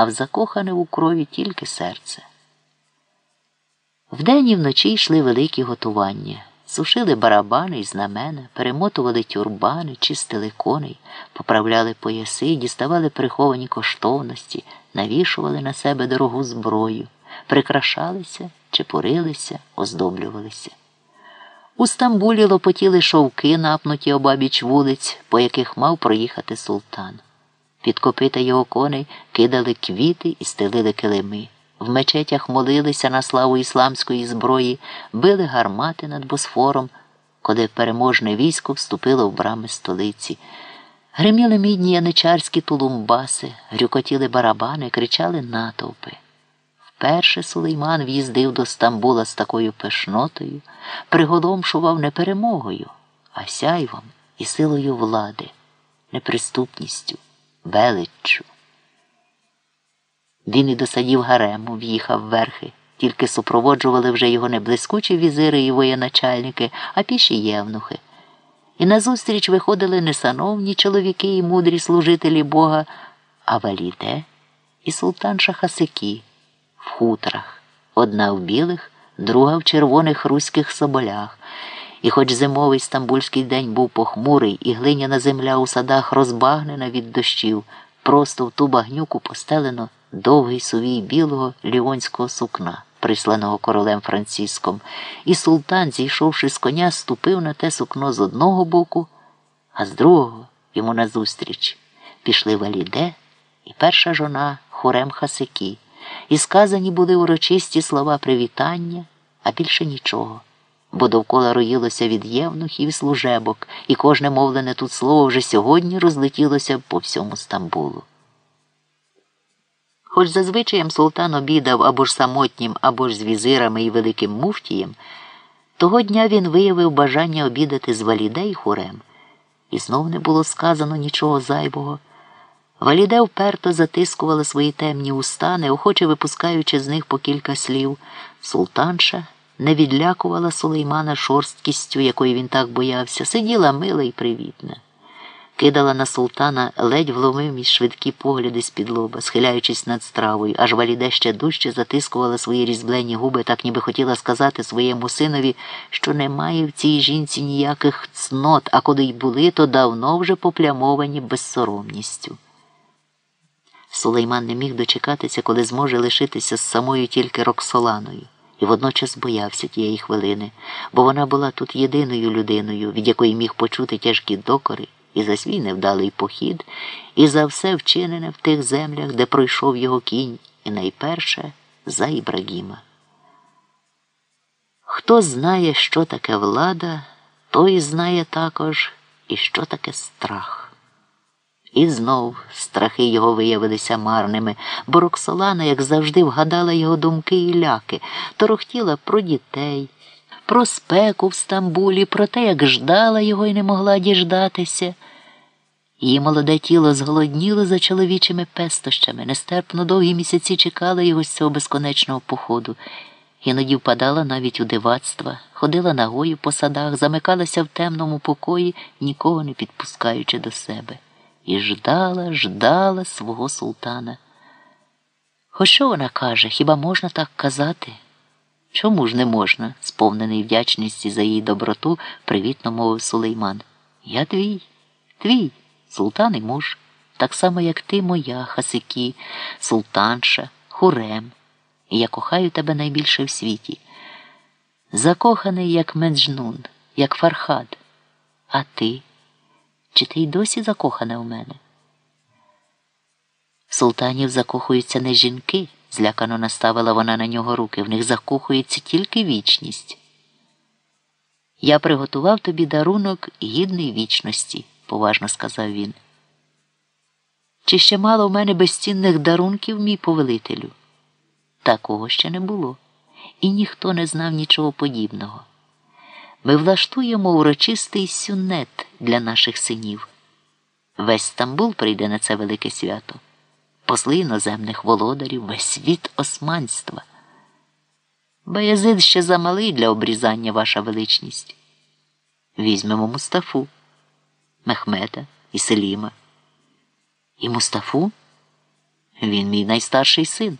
а в закохане у крові тільки серце. Вдень і вночі йшли великі готування. Сушили барабани й знамена, перемотували тюрбани, чистили коней, поправляли пояси, діставали приховані коштовності, навішували на себе дорогу зброю, прикрашалися, чепурилися, оздоблювалися. У Стамбулі лопотіли шовки, напнуті обабіч вулиць, по яких мав проїхати султан. Під копита його коней кидали квіти і стелили килими. В мечетях молилися на славу ісламської зброї, били гармати над Босфором, коли переможне військо вступило в брами столиці. Гриміли мідні яничарські тулумбаси, грюкотіли барабани, кричали натовпи. Вперше Сулейман в'їздив до Стамбула з такою пишнотою, приголомшував не перемогою, а сяйвом і силою влади, неприступністю, величчю. Він і до садів гарему в'їхав верхи, тільки супроводжували вже його не блискучі візири і воєначальники, а піші євнухи. І назустріч виходили не сановні чоловіки і мудрі служителі Бога, а валіде і султан Шахасики в хутрах, одна в білих, друга в червоних руських соболях. І хоч зимовий стамбульський день був похмурий, і глиняна земля у садах розбагнена від дощів, просто в ту багнюку постелено довгий сувій білого ліонського сукна, присланого королем Франциском, і султан, зійшовши з коня, ступив на те сукно з одного боку, а з другого йому назустріч пішли валіде і перша жона Хурем Хасики, і сказані були урочисті слова привітання, а більше нічого. Бо довкола роїлося від євнухів і служебок, і кожне мовлене тут слово вже сьогодні розлетілося по всьому Стамбулу. Хоч зазвичаєм султан обідав або ж самотнім, або ж з візирами і великим муфтієм, того дня він виявив бажання обідати з Валіде і хурем, і знов не було сказано нічого зайвого. Валіде вперто затискувала свої темні уста, неохоче випускаючи з них по кілька слів. Султанша не відлякувала сулеймана шорсткістю, якої він так боявся, сиділа мила і привітна кидала на султана ледь вломив швидкі погляди з-під лоба, схиляючись над стравою, аж валіде ще дужче затискувала свої різблені губи, так ніби хотіла сказати своєму синові, що немає в цій жінці ніяких цнот, а коли й були, то давно вже поплямовані безсоромністю. Сулейман не міг дочекатися, коли зможе лишитися з самою тільки Роксоланою, і водночас боявся тієї хвилини, бо вона була тут єдиною людиною, від якої міг почути тяжкі докори і за свій невдалий похід, і за все вчинене в тих землях, де пройшов його кінь, і найперше за Ібрагіма. Хто знає, що таке влада, той знає також і що таке страх. І знов страхи його виявилися марними, бо Роксолана, як завжди, вгадала його думки і ляки, торохтіла про дітей про спеку в Стамбулі, про те, як ждала його і не могла діждатися. Її молоде тіло зголодніло за чоловічими пестощами, нестерпно довгі місяці чекала його з цього безконечного походу. Іноді впадала навіть у дивацтва, ходила нагою по садах, замикалася в темному покої, нікого не підпускаючи до себе, і ждала, ждала свого султана. Хоч що вона каже, хіба можна так казати? Чому ж не можна, сповнений вдячності за її доброту, привітно мовив Сулейман. Я твій, твій, султан і муж, так само, як ти моя, Хасики, султанша, хурем, і я кохаю тебе найбільше в світі. Закоханий, як Меджнун, як Фархад. А ти? Чи ти й досі закохана в мене? Султанів закохуються не жінки злякано наставила вона на нього руки. В них закохується тільки вічність. Я приготував тобі дарунок гідний вічності, поважно сказав він. Чи ще мало в мене безцінних дарунків, мій повелителю? Такого ще не було, і ніхто не знав нічого подібного. Ми влаштуємо урочистий сюнет для наших синів. Весь Стамбул прийде на це велике свято посли іноземних володарів, весь світ османства. Баязид ще замалий для обрізання ваша величність. Візьмемо Мустафу, Мехмета і Селіма. І Мустафу? Він мій найстарший син.